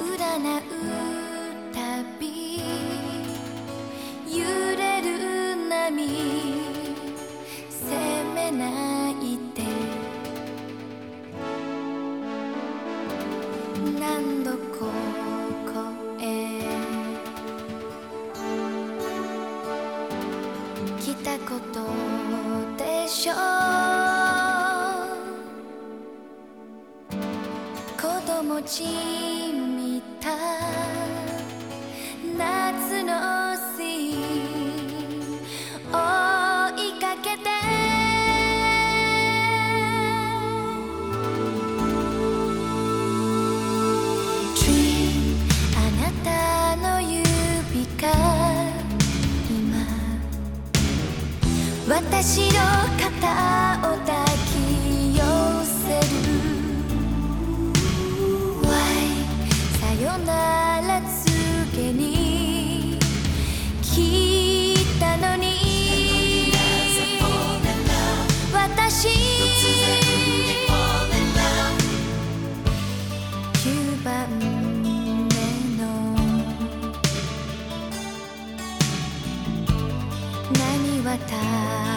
うらなうたびゆれるな波」「せめないで」「何度ここへ。きたことでしょう」子供ちみた。夏のシーン追いかけて「あなたの指が今私の肩を抱き波